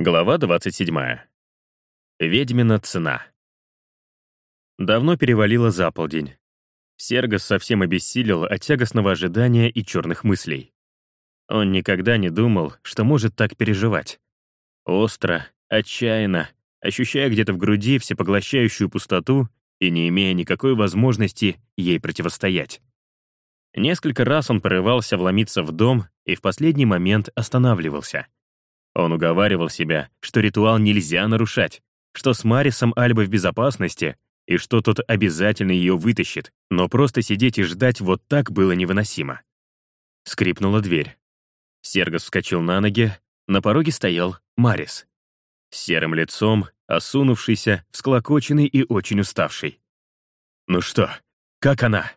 Глава 27. Ведьмина цена. Давно перевалило за полдень. Сергос совсем обессилел от тягостного ожидания и черных мыслей. Он никогда не думал, что может так переживать. Остро, отчаянно, ощущая где-то в груди всепоглощающую пустоту и не имея никакой возможности ей противостоять. Несколько раз он порывался вломиться в дом и в последний момент останавливался — он уговаривал себя, что ритуал нельзя нарушать, что с Марисом Альба в безопасности и что тот обязательно ее вытащит, но просто сидеть и ждать вот так было невыносимо. Скрипнула дверь. Сергос вскочил на ноги, на пороге стоял Марис. С серым лицом, осунувшийся, всклокоченный и очень уставший. «Ну что, как она?»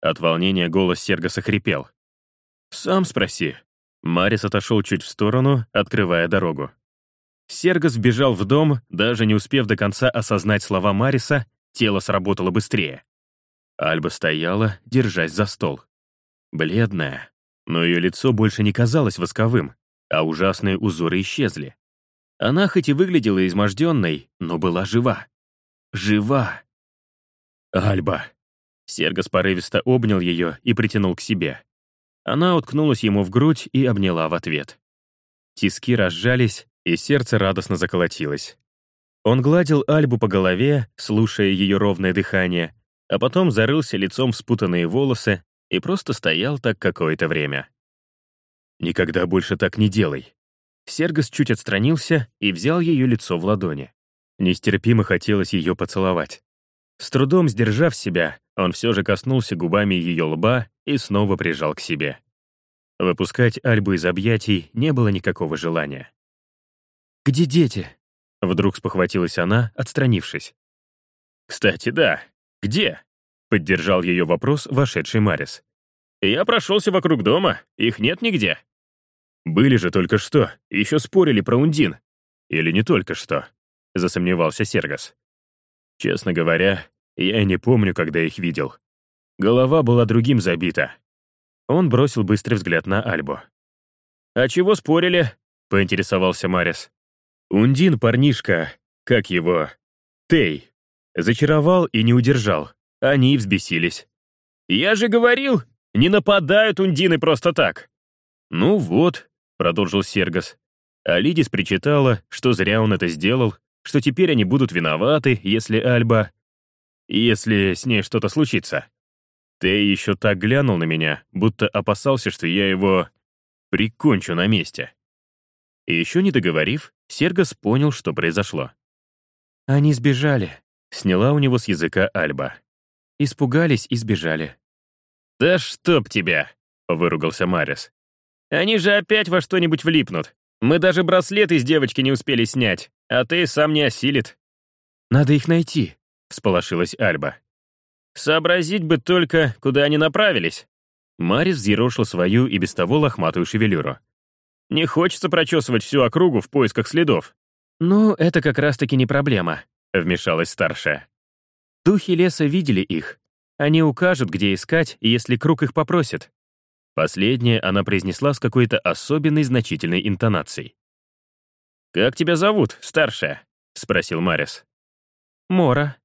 От волнения голос Сергоса хрипел. «Сам спроси», Марис отошел чуть в сторону, открывая дорогу. Сергос вбежал в дом, даже не успев до конца осознать слова Мариса, тело сработало быстрее. Альба стояла, держась за стол. Бледная, но ее лицо больше не казалось восковым, а ужасные узоры исчезли. Она хоть и выглядела изможденной, но была жива. Жива. «Альба!» Сергос порывисто обнял ее и притянул к себе. Она уткнулась ему в грудь и обняла в ответ. Тиски разжались, и сердце радостно заколотилось. Он гладил Альбу по голове, слушая ее ровное дыхание, а потом зарылся лицом в спутанные волосы и просто стоял так какое-то время. «Никогда больше так не делай». Сергос чуть отстранился и взял ее лицо в ладони. Нестерпимо хотелось ее поцеловать. С трудом сдержав себя, он все же коснулся губами ее лба и снова прижал к себе. Выпускать Альбу из объятий не было никакого желания. «Где дети?» — вдруг спохватилась она, отстранившись. «Кстати, да. Где?» — поддержал ее вопрос вошедший Марис. «Я прошелся вокруг дома, их нет нигде». «Были же только что, еще спорили про Ундин. Или не только что?» — засомневался Сергас. Честно говоря, я не помню, когда их видел. Голова была другим забита. Он бросил быстрый взгляд на Альбу. «А чего спорили?» — поинтересовался Марис. «Ундин, парнишка, как его? Тей. Зачаровал и не удержал. Они взбесились. «Я же говорил, не нападают ундины просто так!» «Ну вот», — продолжил Сергас. А Лидис причитала, что зря он это сделал, что теперь они будут виноваты, если Альба... Если с ней что-то случится. Ты еще так глянул на меня, будто опасался, что я его прикончу на месте. И еще не договорив, Сергас понял, что произошло. «Они сбежали», — сняла у него с языка Альба. Испугались и сбежали. «Да чтоб тебя!» — выругался Марис. «Они же опять во что-нибудь влипнут. Мы даже браслет из девочки не успели снять, а ты сам не осилит». «Надо их найти», — всполошилась Альба. «Сообразить бы только, куда они направились». Марис взъерошил свою и без того лохматую шевелюру. «Не хочется прочесывать всю округу в поисках следов». «Ну, это как раз-таки не проблема», — вмешалась старшая. «Духи леса видели их. Они укажут, где искать, если круг их попросит. Последнее она произнесла с какой-то особенной значительной интонацией. «Как тебя зовут, старшая?» — спросил Марис. «Мора».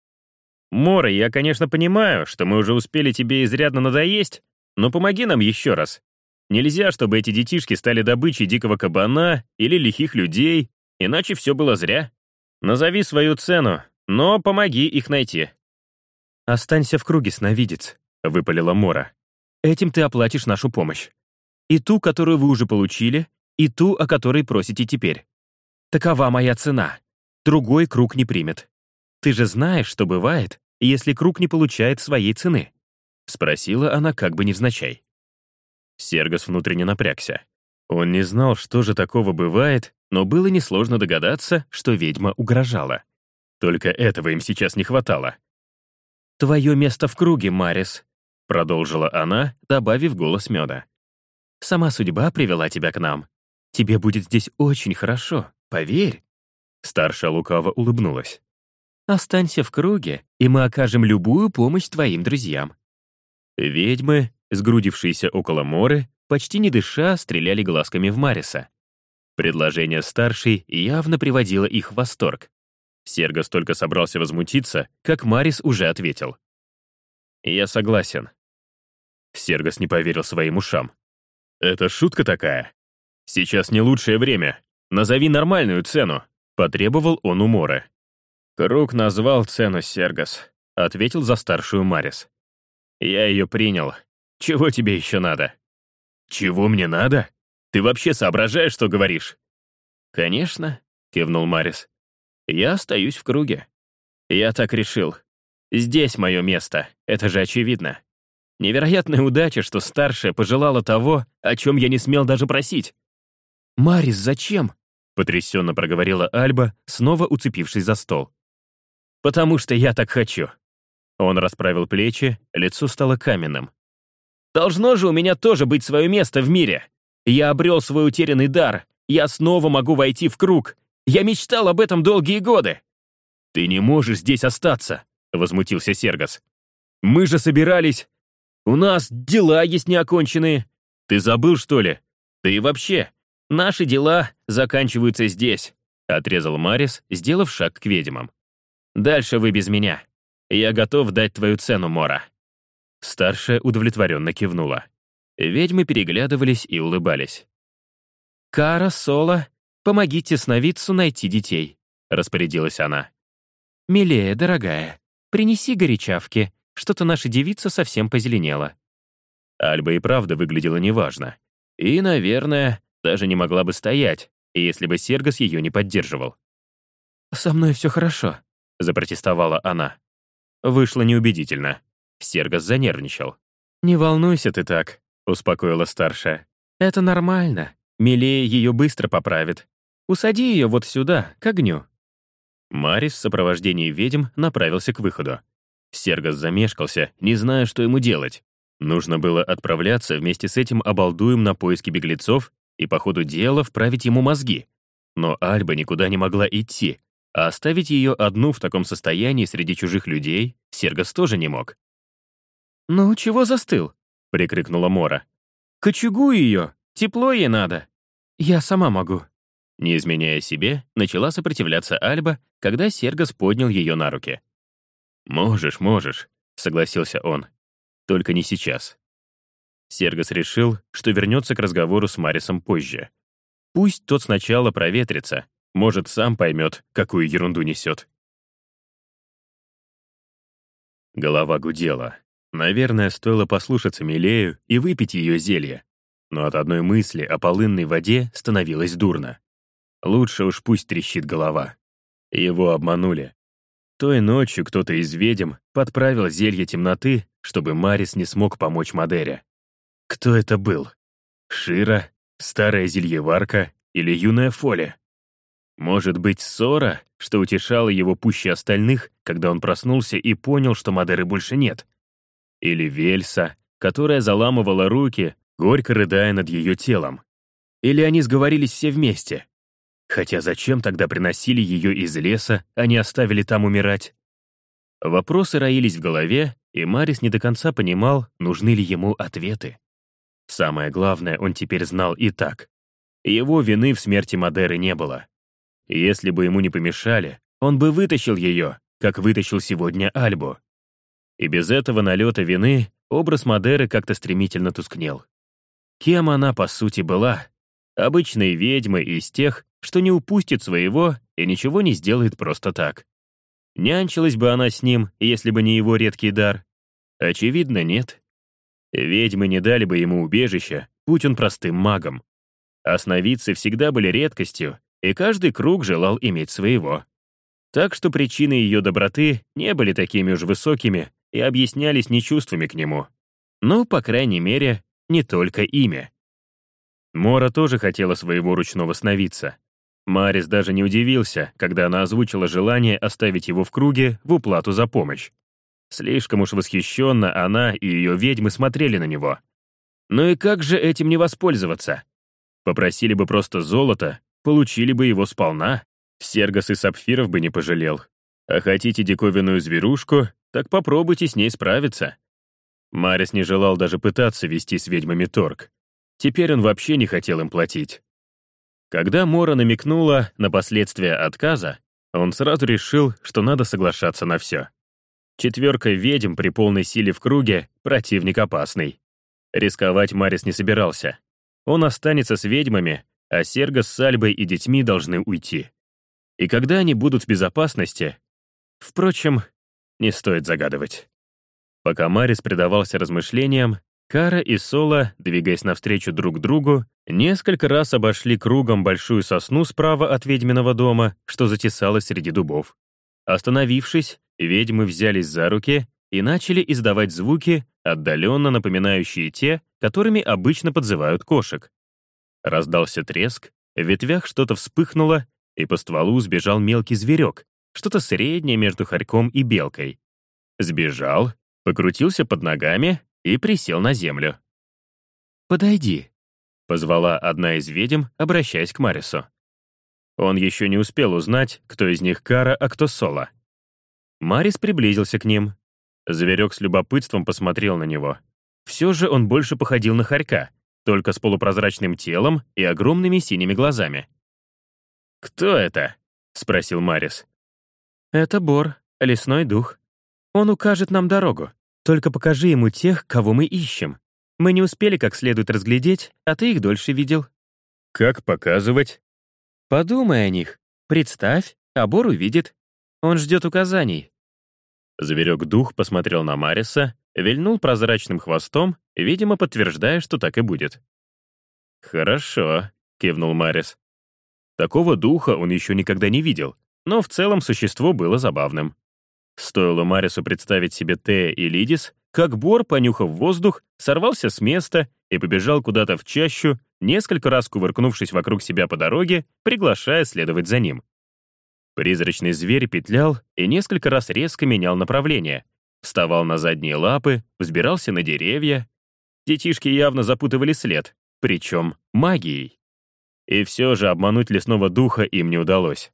«Мора, я, конечно, понимаю, что мы уже успели тебе изрядно надоесть, но помоги нам еще раз. Нельзя, чтобы эти детишки стали добычей дикого кабана или лихих людей, иначе все было зря. Назови свою цену, но помоги их найти». «Останься в круге, сновидец», — выпалила Мора. Этим ты оплатишь нашу помощь. И ту, которую вы уже получили, и ту, о которой просите теперь. Такова моя цена. Другой круг не примет. Ты же знаешь, что бывает, если круг не получает своей цены?» Спросила она как бы невзначай. Сергос внутренне напрягся. Он не знал, что же такого бывает, но было несложно догадаться, что ведьма угрожала. Только этого им сейчас не хватало. «Твое место в круге, Марис», Продолжила она, добавив голос меда. «Сама судьба привела тебя к нам. Тебе будет здесь очень хорошо, поверь». Старшая лукаво улыбнулась. «Останься в круге, и мы окажем любую помощь твоим друзьям». Ведьмы, сгрудившиеся около Моры, почти не дыша, стреляли глазками в Мариса. Предложение старшей явно приводило их в восторг. Сергос только собрался возмутиться, как Марис уже ответил. «Я согласен». Сергос не поверил своим ушам. «Это шутка такая? Сейчас не лучшее время. Назови нормальную цену», — потребовал он у Моры. «Круг назвал цену, Сергос», — ответил за старшую Марис. «Я ее принял. Чего тебе еще надо?» «Чего мне надо? Ты вообще соображаешь, что говоришь?» «Конечно», — кивнул Марис. «Я остаюсь в круге. Я так решил. Здесь мое место, это же очевидно. Невероятная удача, что старшая пожелала того, о чем я не смел даже просить. «Марис, зачем?» — потрясенно проговорила Альба, снова уцепившись за стол. «Потому что я так хочу». Он расправил плечи, лицо стало каменным. «Должно же у меня тоже быть свое место в мире. Я обрел свой утерянный дар, я снова могу войти в круг. Я мечтал об этом долгие годы». «Ты не можешь здесь остаться», — возмутился Сергас. «Мы же собирались...» «У нас дела есть неоконченные. Ты забыл, что ли? Да и вообще, наши дела заканчиваются здесь», — отрезал Марис, сделав шаг к ведьмам. «Дальше вы без меня. Я готов дать твою цену, Мора». Старшая удовлетворенно кивнула. Ведьмы переглядывались и улыбались. «Кара, Соло, помогите сновидцу найти детей», — распорядилась она. «Милея, дорогая, принеси горячавки, что-то наша девица совсем позеленела». Альба и правда выглядела неважно. И, наверное, даже не могла бы стоять, если бы Сергас ее не поддерживал. «Со мной все хорошо», — запротестовала она. Вышло неубедительно. Сергас занервничал. «Не волнуйся ты так», — успокоила старшая. «Это нормально. Милее ее быстро поправит. Усади ее вот сюда, к огню». Марис в сопровождении ведьм направился к выходу. Сергас замешкался, не зная, что ему делать. Нужно было отправляться вместе с этим обалдуем на поиски беглецов и по ходу дела вправить ему мозги. Но Альба никуда не могла идти, а оставить ее одну в таком состоянии среди чужих людей Сергас тоже не мог. «Ну, чего застыл?» — прикрикнула Мора. «К очагу ее! Тепло ей надо! Я сама могу!» Не изменяя себе, начала сопротивляться Альба, когда Сергас поднял ее на руки. «Можешь, можешь», — согласился он. «Только не сейчас». Сергас решил, что вернется к разговору с Марисом позже. Пусть тот сначала проветрится, может, сам поймет, какую ерунду несет. Голова гудела. Наверное, стоило послушаться Милею и выпить ее зелье. Но от одной мысли о полынной воде становилось дурно. Лучше уж пусть трещит голова. Его обманули. Той ночью кто-то из ведьм подправил зелье темноты, чтобы Марис не смог помочь Мадере. Кто это был? Шира, старая зельеварка или юная Фоли? Может быть, ссора, что утешала его пуще остальных, когда он проснулся и понял, что Мадеры больше нет? Или Вельса, которая заламывала руки, горько рыдая над ее телом? Или они сговорились все вместе? Хотя зачем тогда приносили ее из леса, а не оставили там умирать? Вопросы роились в голове, и Марис не до конца понимал, нужны ли ему ответы. Самое главное, он теперь знал и так. Его вины в смерти Мадеры не было. Если бы ему не помешали, он бы вытащил ее, как вытащил сегодня Альбу. И без этого налета вины образ Мадеры как-то стремительно тускнел. Кем она, по сути, была? Обычной ведьмой из тех, что не упустит своего и ничего не сделает просто так. Нянчилась бы она с ним, если бы не его редкий дар? Очевидно, нет. Ведьмы не дали бы ему убежища, будь он простым магом. Основицы всегда были редкостью, и каждый круг желал иметь своего. Так что причины ее доброты не были такими уж высокими и объяснялись не чувствами к нему. Ну, по крайней мере, не только имя. Мора тоже хотела своего ручного сновидца, Марис даже не удивился, когда она озвучила желание оставить его в круге в уплату за помощь. Слишком уж восхищенно она и ее ведьмы смотрели на него. Ну и как же этим не воспользоваться? Попросили бы просто золото, получили бы его сполна. Сергос и сапфиров бы не пожалел. А хотите диковинную зверушку, так попробуйте с ней справиться. Марис не желал даже пытаться вести с ведьмами торг. Теперь он вообще не хотел им платить. Когда Мора намекнула на последствия отказа, он сразу решил, что надо соглашаться на все. Четверка ведьм при полной силе в круге — противник опасный. Рисковать Марис не собирался. Он останется с ведьмами, а Серга с Сальбой и детьми должны уйти. И когда они будут в безопасности... Впрочем, не стоит загадывать. Пока Марис предавался размышлениям, Кара и Соло, двигаясь навстречу друг другу, несколько раз обошли кругом большую сосну справа от ведьминого дома, что затесалось среди дубов. Остановившись, ведьмы взялись за руки и начали издавать звуки, отдаленно напоминающие те, которыми обычно подзывают кошек. Раздался треск, в ветвях что-то вспыхнуло, и по стволу сбежал мелкий зверек, что-то среднее между хорьком и белкой. Сбежал, покрутился под ногами и присел на землю. «Подойди», — позвала одна из ведьм, обращаясь к Марису. Он еще не успел узнать, кто из них Кара, а кто Соло. Марис приблизился к ним. Зверек с любопытством посмотрел на него. Все же он больше походил на хорька, только с полупрозрачным телом и огромными синими глазами. «Кто это?» — спросил Марис. «Это Бор, лесной дух. Он укажет нам дорогу. Только покажи ему тех, кого мы ищем. Мы не успели как следует разглядеть, а ты их дольше видел». «Как показывать?» «Подумай о них. Представь, а Бор увидит. Он ждет указаний». Зверек-дух посмотрел на Мариса, вильнул прозрачным хвостом, видимо, подтверждая, что так и будет. «Хорошо», — кивнул Марис. Такого духа он еще никогда не видел, но в целом существо было забавным. Стоило Марису представить себе Тея и Лидис, как Бор, понюхав воздух, сорвался с места и побежал куда-то в чащу, несколько раз кувыркнувшись вокруг себя по дороге, приглашая следовать за ним. Призрачный зверь петлял и несколько раз резко менял направление, вставал на задние лапы, взбирался на деревья. Детишки явно запутывали след, причем магией. И все же обмануть лесного духа им не удалось.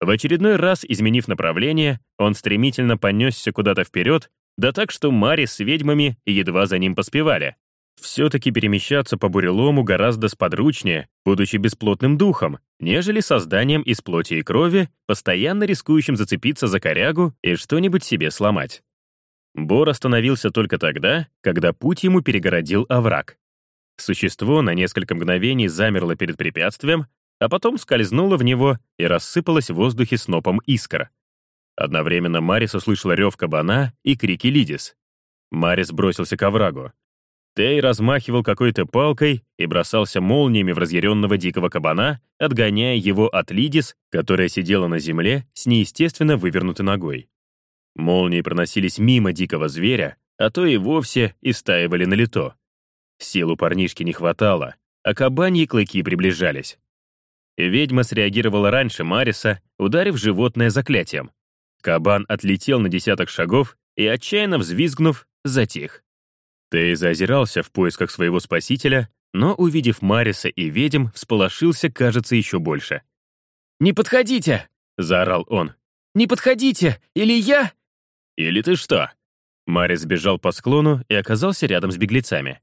В очередной раз, изменив направление, он стремительно понесся куда-то вперед, да так, что Мари с ведьмами едва за ним поспевали. Все-таки перемещаться по бурелому гораздо сподручнее, будучи бесплотным духом, нежели созданием из плоти и крови, постоянно рискующим зацепиться за корягу и что-нибудь себе сломать. Бор остановился только тогда, когда путь ему перегородил овраг. Существо на несколько мгновений замерло перед препятствием, а потом скользнуло в него и рассыпалось в воздухе снопом искр. Одновременно Марис услышал рев кабана и крики Лидис. Марис бросился к оврагу. Тей размахивал какой-то палкой и бросался молниями в разъяренного дикого кабана, отгоняя его от Лидис, которая сидела на земле с неестественно вывернутой ногой. Молнии проносились мимо дикого зверя, а то и вовсе истаивали на лето. Силу парнишки не хватало, а кабаньи клыки приближались. Ведьма среагировала раньше Мариса, ударив животное заклятием. Кабан отлетел на десяток шагов и, отчаянно взвизгнув, затих. Тей заозирался в поисках своего спасителя, но, увидев Мариса и ведьм, всполошился, кажется, еще больше. «Не подходите!» — заорал он. «Не подходите! Или я...» «Или ты что?» Марис бежал по склону и оказался рядом с беглецами.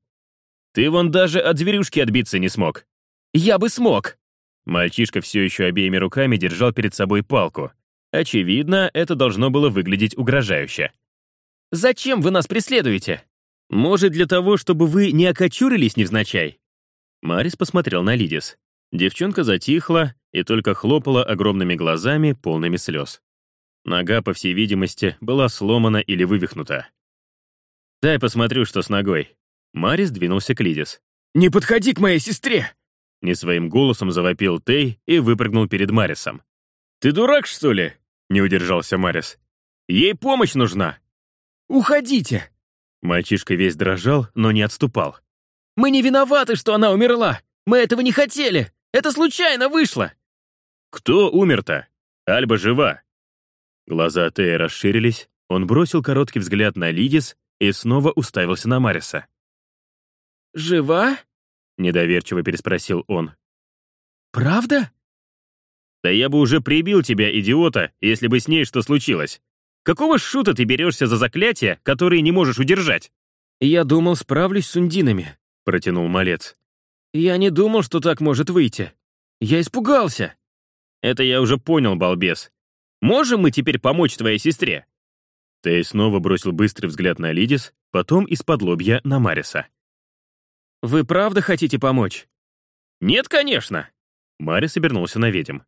«Ты вон даже от зверюшки отбиться не смог». «Я бы смог!» Мальчишка все еще обеими руками держал перед собой палку. Очевидно, это должно было выглядеть угрожающе. «Зачем вы нас преследуете? Может, для того, чтобы вы не окочурились невзначай?» Марис посмотрел на Лидис. Девчонка затихла и только хлопала огромными глазами, полными слез. Нога, по всей видимости, была сломана или вывихнута. «Дай посмотрю, что с ногой». Марис двинулся к Лидис. «Не подходи к моей сестре!» Не своим голосом завопил Тей и выпрыгнул перед Марисом. «Ты дурак, что ли?» — не удержался Марис. «Ей помощь нужна!» «Уходите!» Мальчишка весь дрожал, но не отступал. «Мы не виноваты, что она умерла! Мы этого не хотели! Это случайно вышло!» «Кто умер-то? Альба жива!» Глаза Тея расширились, он бросил короткий взгляд на Лидис и снова уставился на Мариса. «Жива?» — недоверчиво переспросил он. «Правда?» «Да я бы уже прибил тебя, идиота, если бы с ней что случилось. Какого шута ты берешься за заклятия, которые не можешь удержать?» «Я думал, справлюсь с ундинами», — протянул малец. «Я не думал, что так может выйти. Я испугался. Это я уже понял, балбес. Можем мы теперь помочь твоей сестре? Тей снова бросил быстрый взгляд на Лидис, потом из-под лобья на Мариса. «Вы правда хотите помочь?» «Нет, конечно!» Марис обернулся на ведьм.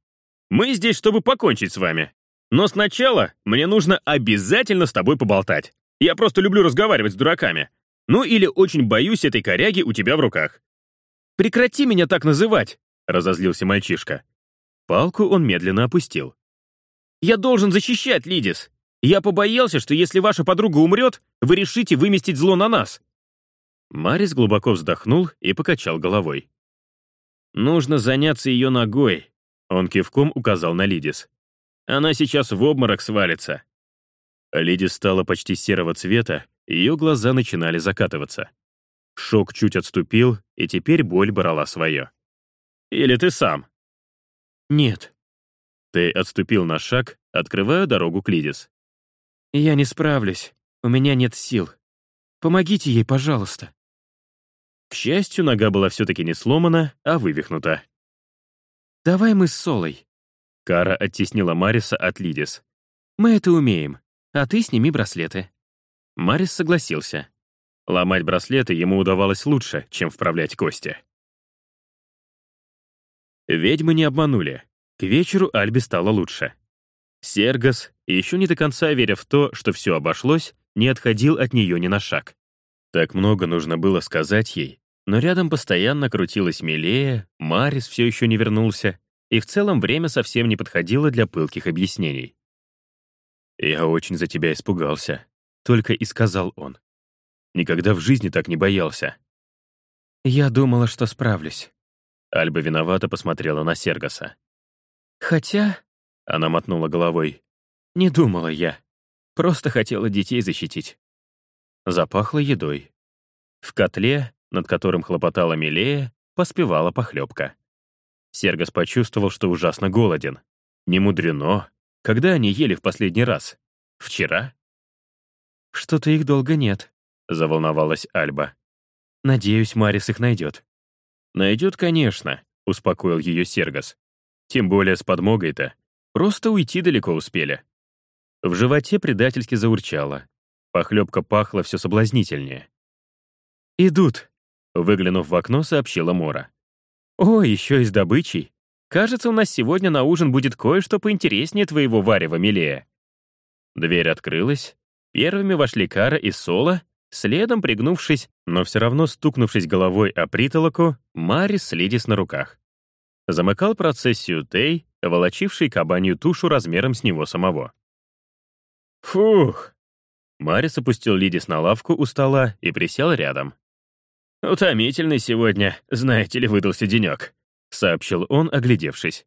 «Мы здесь, чтобы покончить с вами. Но сначала мне нужно обязательно с тобой поболтать. Я просто люблю разговаривать с дураками. Ну или очень боюсь этой коряги у тебя в руках». «Прекрати меня так называть!» — разозлился мальчишка. Палку он медленно опустил. «Я должен защищать Лидис. Я побоялся, что если ваша подруга умрет, вы решите выместить зло на нас». Марис глубоко вздохнул и покачал головой. «Нужно заняться ее ногой», — он кивком указал на Лидис. «Она сейчас в обморок свалится». Лидис стала почти серого цвета, ее глаза начинали закатываться. Шок чуть отступил, и теперь боль брала свое. «Или ты сам?» «Нет». Ты отступил на шаг, открывая дорогу к Лидис. «Я не справлюсь. У меня нет сил. Помогите ей, пожалуйста». К счастью, нога была все-таки не сломана, а вывихнута. «Давай мы с Солой». Кара оттеснила Мариса от Лидис. «Мы это умеем, а ты сними браслеты». Марис согласился. Ломать браслеты ему удавалось лучше, чем вправлять кости. Ведьмы не обманули. К вечеру Альбе стало лучше. Сергас, еще не до конца веря в то, что все обошлось, не отходил от нее ни на шаг. Так много нужно было сказать ей, но рядом постоянно крутилась Милея, Марис все еще не вернулся, и в целом время совсем не подходило для пылких объяснений. «Я очень за тебя испугался», — только и сказал он. Никогда в жизни так не боялся. «Я думала, что справлюсь». Альба виновато посмотрела на Сергаса. «Хотя...» — она мотнула головой. «Не думала я. Просто хотела детей защитить». Запахло едой. В котле, над которым хлопотала Милея, поспевала похлебка. Сергас почувствовал, что ужасно голоден. Не мудрено. Когда они ели в последний раз? Вчера? «Что-то их долго нет», — заволновалась Альба. «Надеюсь, Марис их найдет». «Найдет, конечно», — успокоил ее Сергас. «Тем более с подмогой-то. Просто уйти далеко успели». В животе предательски заурчало. Похлебка пахла все соблазнительнее. «Идут», — выглянув в окно, сообщила Мора. «О, еще и с добычей. Кажется, у нас сегодня на ужин будет кое-что поинтереснее твоего варева, милее». Дверь открылась. Первыми вошли Кара и Соло, Следом, пригнувшись, но все равно стукнувшись головой о притолоку, Марис следис на руках. Замыкал процессию Тей, волочивший кабанью тушу размером с него самого. «Фух!» Марис опустил Лидис на лавку у стола и присел рядом. «Утомительный сегодня, знаете ли, выдался денек», — сообщил он, оглядевшись.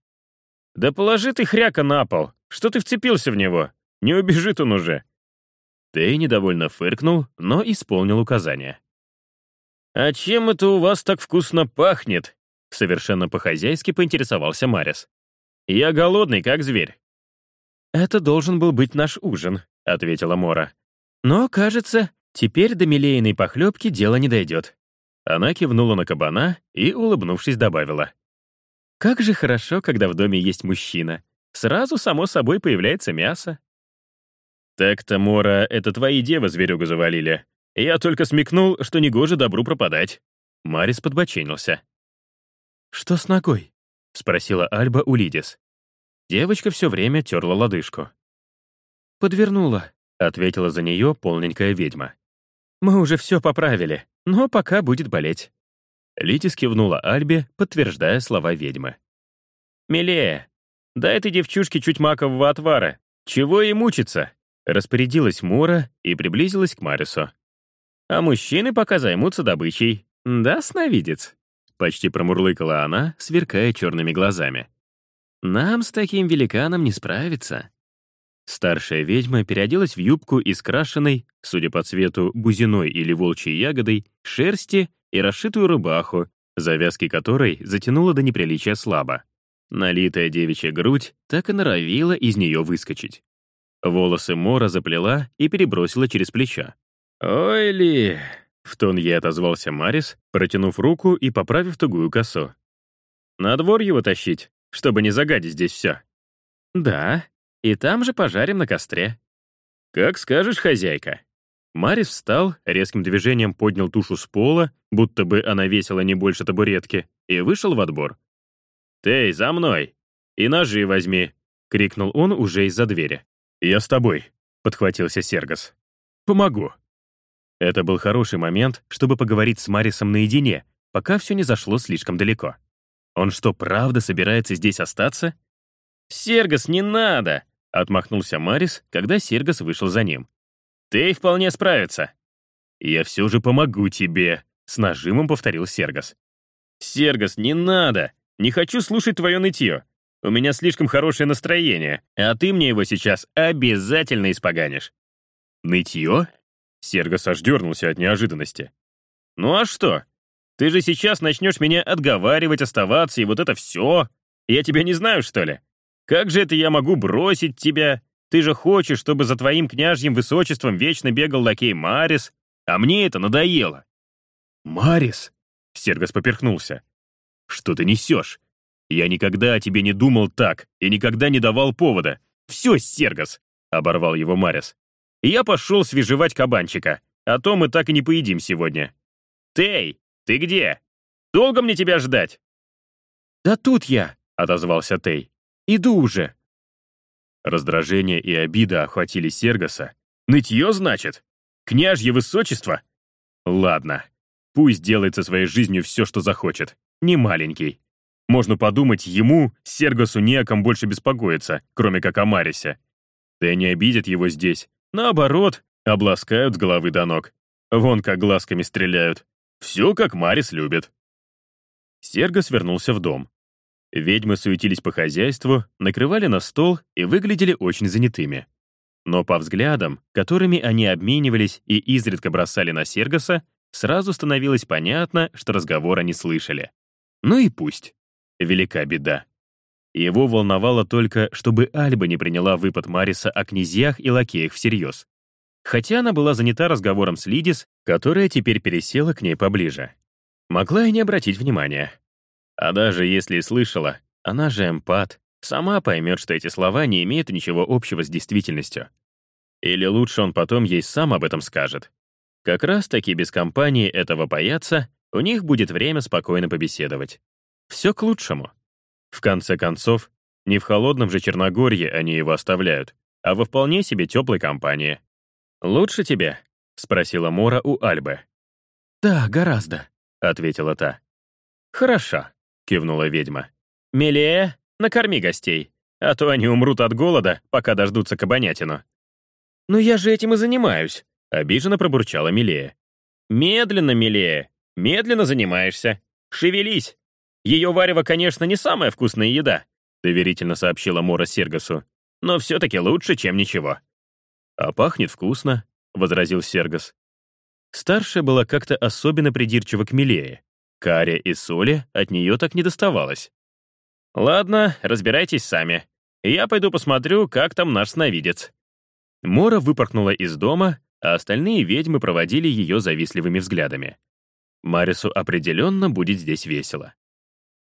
«Да положи ты хряка на пол, что ты вцепился в него? Не убежит он уже. Тей недовольно фыркнул, но исполнил указание. «А чем это у вас так вкусно пахнет?» Совершенно по-хозяйски поинтересовался Марис. «Я голодный, как зверь». «Это должен был быть наш ужин», — ответила Мора. «Но, кажется, теперь до милейной похлебки дело не дойдет». Она кивнула на кабана и, улыбнувшись, добавила. «Как же хорошо, когда в доме есть мужчина. Сразу, само собой, появляется мясо». «Так-то, Мора, это твои девы зверюгу завалили. Я только смекнул, что негоже добру пропадать». Марис подбоченился. «Что с ногой?» — спросила Альба у Лидис. Девочка все время терла лодыжку. «Подвернула», — ответила за нее полненькая ведьма. «Мы уже все поправили, но пока будет болеть». Лидис кивнула Альбе, подтверждая слова ведьмы. «Милее, дай этой девчушке чуть макового отвара. Чего ей мучиться?» Распорядилась Мора и приблизилась к Марису. «А мужчины пока займутся добычей. Да, сновидец?» Почти промурлыкала она, сверкая черными глазами. «Нам с таким великаном не справиться». Старшая ведьма переоделась в юбку из крашеной, судя по цвету, бузиной или волчьей ягодой, шерсти и расшитую рубаху, завязки которой затянула до неприличия слабо. Налитая девичья грудь так и норовила из нее выскочить. Волосы Мора заплела и перебросила через плечо. «Ой ли!» — в тон ей отозвался Марис, протянув руку и поправив тугую косу. На двор его тащить, чтобы не загадить здесь все. Да, и там же пожарим на костре. Как скажешь, хозяйка. Марис встал, резким движением поднял тушу с пола, будто бы она весила не больше табуретки, и вышел во двор. «Тей, за мной! И ножи возьми!» — крикнул он уже из-за двери. «Я с тобой», — подхватился Сергас. «Помогу». Это был хороший момент, чтобы поговорить с Марисом наедине, пока все не зашло слишком далеко. Он что, правда собирается здесь остаться? «Сергас, не надо!» — отмахнулся Марис, когда Сергас вышел за ним. «Ты вполне справится». «Я все же помогу тебе», — с нажимом повторил Сергас. «Сергас, не надо! Не хочу слушать твое нытье. У меня слишком хорошее настроение, а ты мне его сейчас обязательно испоганишь». «Нытье?» Сергас аж дернулся от неожиданности. «Ну а что? Ты же сейчас начнешь меня отговаривать, оставаться, и вот это все. Я тебя не знаю, что ли? Как же это я могу бросить тебя? Ты же хочешь, чтобы за твоим княжьим высочеством вечно бегал лакей Марис, а мне это надоело». «Марис?» — Сергас поперхнулся. «Что ты несешь? Я никогда о тебе не думал так и никогда не давал повода. Все, Сергас!» — оборвал его Марис. «Я пошел свежевать кабанчика, а то мы так и не поедим сегодня. Тей, «Ты где? Долго мне тебя ждать?» «Да тут я», — отозвался Тей. «Иду уже». Раздражение и обида охватили Сергоса. «Нытье, значит? Княжье высочество? Ладно, пусть делает со своей жизнью все, что захочет. Не маленький. Можно подумать, ему, Сергосу, не о ком больше беспокоиться, кроме как о Марисе. Да и не обидят его здесь. Наоборот, обласкают с головы до ног. Вон как глазками стреляют. Все, как Марис любит. Сергос вернулся в дом. Ведьмы суетились по хозяйству, накрывали на стол и выглядели очень занятыми. Но по взглядам, которыми они обменивались и изредка бросали на Сергоса, сразу становилось понятно, что разговор они слышали. Ну и пусть. Велика беда. Его волновало только, чтобы Альба не приняла выпад Мариса о князьях и лакеях всерьез хотя она была занята разговором с Лидис, которая теперь пересела к ней поближе. Могла и не обратить внимания. А даже если и слышала, она же эмпат, сама поймет, что эти слова не имеют ничего общего с действительностью. Или лучше он потом ей сам об этом скажет. Как раз-таки без компании этого паяца у них будет время спокойно побеседовать. Все к лучшему. В конце концов, не в холодном же Черногорье они его оставляют, а во вполне себе теплой компании. «Лучше тебе?» — спросила Мора у Альбы. «Да, гораздо», — ответила та. «Хорошо», — кивнула ведьма. «Мелея, накорми гостей, а то они умрут от голода, пока дождутся кабанятину». «Ну я же этим и занимаюсь», — обиженно пробурчала Мелея. «Медленно, Мелея, медленно занимаешься. Шевелись. Ее варево, конечно, не самая вкусная еда», — доверительно сообщила Мора Сергасу. «Но все-таки лучше, чем ничего». «А пахнет вкусно», — возразил Сергос. Старшая была как-то особенно придирчива к Милее. Каре и соли от нее так не доставалось. «Ладно, разбирайтесь сами. Я пойду посмотрю, как там наш сновидец». Мора выпорхнула из дома, а остальные ведьмы проводили ее завистливыми взглядами. Марису определенно будет здесь весело.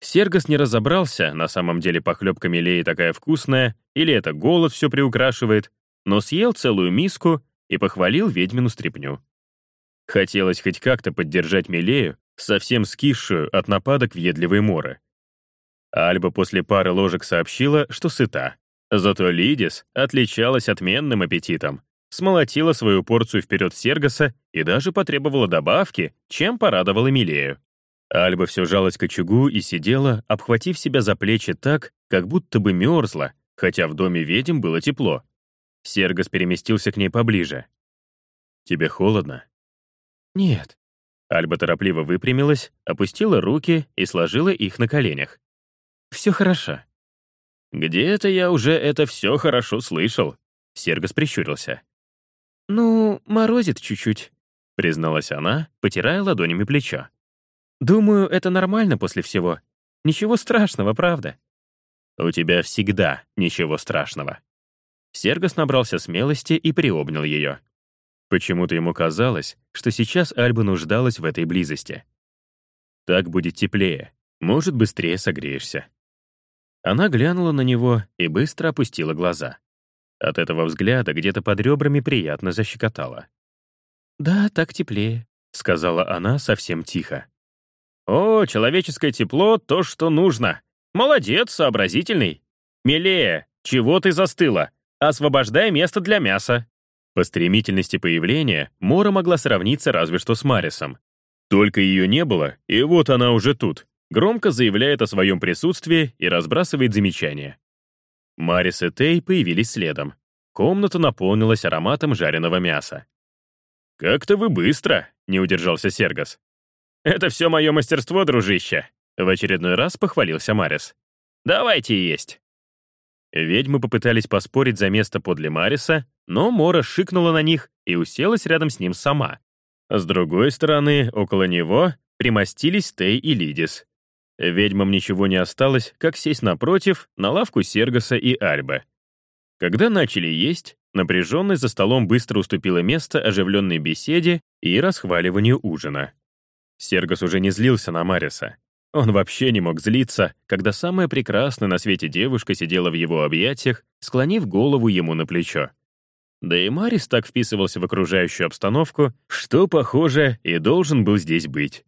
Сергос не разобрался, на самом деле похлебка Милеи такая вкусная, или это голод все приукрашивает, но съел целую миску и похвалил ведьмину стряпню. Хотелось хоть как-то поддержать Милею, совсем скисшую от нападок въедливой моры. Альба после пары ложек сообщила, что сыта. Зато Лидис отличалась отменным аппетитом, смолотила свою порцию вперед Сергоса и даже потребовала добавки, чем порадовала Милею. Альба все жалась к очагу и сидела, обхватив себя за плечи так, как будто бы мерзла, хотя в доме ведьм было тепло. Сергос переместился к ней поближе. «Тебе холодно?» «Нет». Альба торопливо выпрямилась, опустила руки и сложила их на коленях. «Все хорошо». «Где-то я уже это все хорошо слышал», — Сергос прищурился. «Ну, морозит чуть-чуть», — призналась она, потирая ладонями плечо. «Думаю, это нормально после всего. Ничего страшного, правда?» «У тебя всегда ничего страшного», Сергос набрался смелости и приобнял ее. Почему-то ему казалось, что сейчас Альба нуждалась в этой близости. Так будет теплее, Может, быстрее согреешься». Она глянула на него и быстро опустила глаза. От этого взгляда где-то под ребрами приятно защекотало. «Да, так теплее», — сказала она совсем тихо. «О, человеческое тепло — то, что нужно. Молодец, сообразительный. Милее, чего ты застыла? Освобождай место для мяса». По стремительности появления Мора могла сравниться разве что с Марисом. Только ее не было, и вот она уже тут, громко заявляет о своем присутствии и разбрасывает замечания. Марис и Тей появились следом. Комната наполнилась ароматом жареного мяса. «Как-то вы быстро», — не удержался Сергас. «Это все мое мастерство, дружище», — в очередной раз похвалился Марис. «Давайте есть». Ведьмы попытались поспорить за место подле Мариса, но Мора шикнула на них и уселась рядом с ним сама. С другой стороны, около него примостились Тей и Лидис. Ведьмам ничего не осталось, как сесть напротив, на лавку Сергаса и Альбы. Когда начали есть, напряженность за столом быстро уступила место оживленной беседе и расхваливанию ужина. Сергас уже не злился на Мариса. Он вообще не мог злиться, когда самая прекрасная на свете девушка сидела в его объятиях, склонив голову ему на плечо. Да и Марис так вписывался в окружающую обстановку, что, похоже, и должен был здесь быть.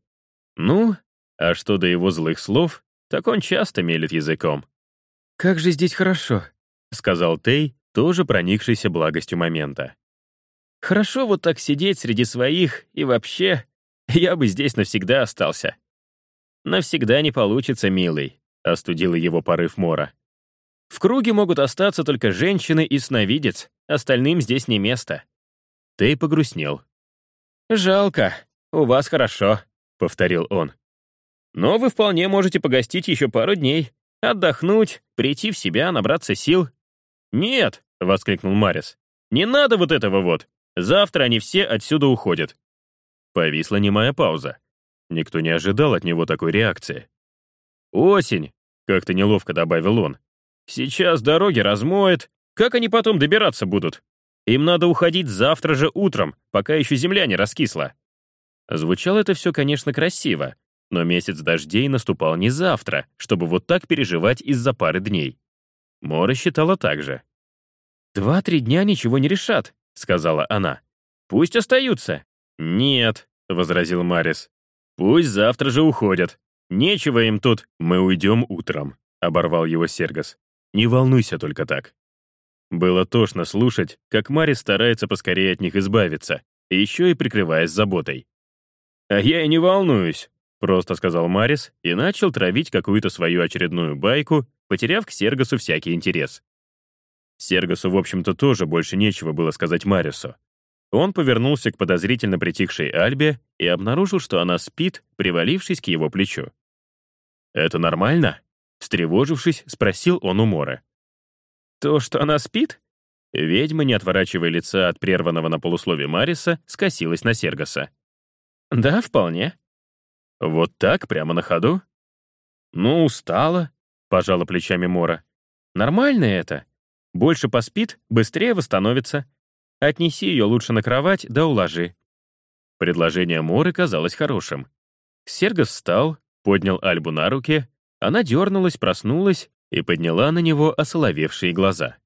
Ну, а что до его злых слов, так он часто мелет языком. «Как же здесь хорошо», — сказал Тей, тоже проникшийся благостью момента. «Хорошо вот так сидеть среди своих, и вообще, я бы здесь навсегда остался». «Навсегда не получится, милый», — остудила его порыв Мора. «В круге могут остаться только женщины и сновидец, остальным здесь не место». Тей погрустнел. «Жалко, у вас хорошо», — повторил он. «Но вы вполне можете погостить еще пару дней, отдохнуть, прийти в себя, набраться сил». «Нет», — воскликнул Марис, «не надо вот этого вот. Завтра они все отсюда уходят». Повисла немая пауза. Никто не ожидал от него такой реакции. «Осень», — как-то неловко добавил он. «Сейчас дороги размоет. Как они потом добираться будут? Им надо уходить завтра же утром, пока еще земля не раскисла». Звучало это все, конечно, красиво, но месяц дождей наступал не завтра, чтобы вот так переживать из-за пары дней. Мора считала так же. «Два-три дня ничего не решат», — сказала она. «Пусть остаются». «Нет», — возразил Марис. «Пусть завтра же уходят. Нечего им тут, мы уйдем утром», — оборвал его Сергас. «Не волнуйся только так». Было тошно слушать, как Марис старается поскорее от них избавиться, еще и прикрываясь заботой. «А я и не волнуюсь», — просто сказал Марис и начал травить какую-то свою очередную байку, потеряв к Сергасу всякий интерес. Сергасу, в общем-то, тоже больше нечего было сказать Марису, он повернулся к подозрительно притихшей Альбе и обнаружил, что она спит, привалившись к его плечу. «Это нормально?» Встревожившись, спросил он у Мора. «То, что она спит?» Ведьма, не отворачивая лица от прерванного на полуслове Мариса, скосилась на Сергаса. «Да, вполне». «Вот так, прямо на ходу?» «Ну, устала», — пожала плечами Мора. «Нормально это. Больше поспит, быстрее восстановится. Отнеси ее лучше на кровать, да уложи». Предложение Моры казалось хорошим. Сергос встал, поднял Альбу на руки, она дернулась, проснулась и подняла на него осоловевшие глаза.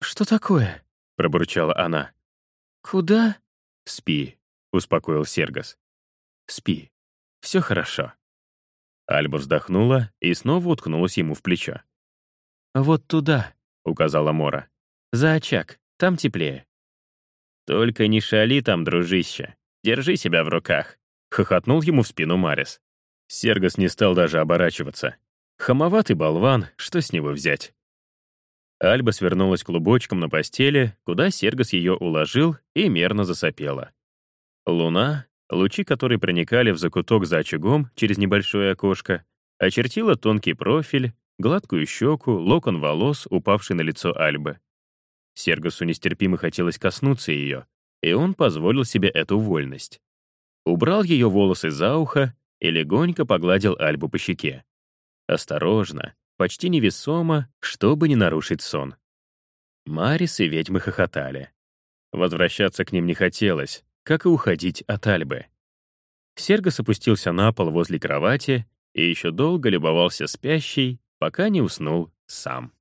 «Что такое?» — пробурчала она. «Куда?» «Спи», — успокоил Сергос. «Спи. Все хорошо». Альба вздохнула и снова уткнулась ему в плечо. «Вот туда», — указала Мора. «За очаг, там теплее». «Только не шали там, дружище. Держи себя в руках», — хохотнул ему в спину Марис. Сергос не стал даже оборачиваться. Хамоватый болван, что с него взять? Альба свернулась клубочком на постели, куда Сергос ее уложил и мерно засопела. Луна, лучи которой проникали в закуток за очагом через небольшое окошко, очертила тонкий профиль, гладкую щеку, локон волос, упавший на лицо Альбы. Сергосу нестерпимо хотелось коснуться ее, и он позволил себе эту вольность. Убрал ее волосы за ухо и легонько погладил Альбу по щеке. Осторожно, почти невесомо, чтобы не нарушить сон. Марис и ведьмы хохотали. Возвращаться к ним не хотелось, как и уходить от Альбы. Сергос опустился на пол возле кровати и еще долго любовался спящей, пока не уснул сам.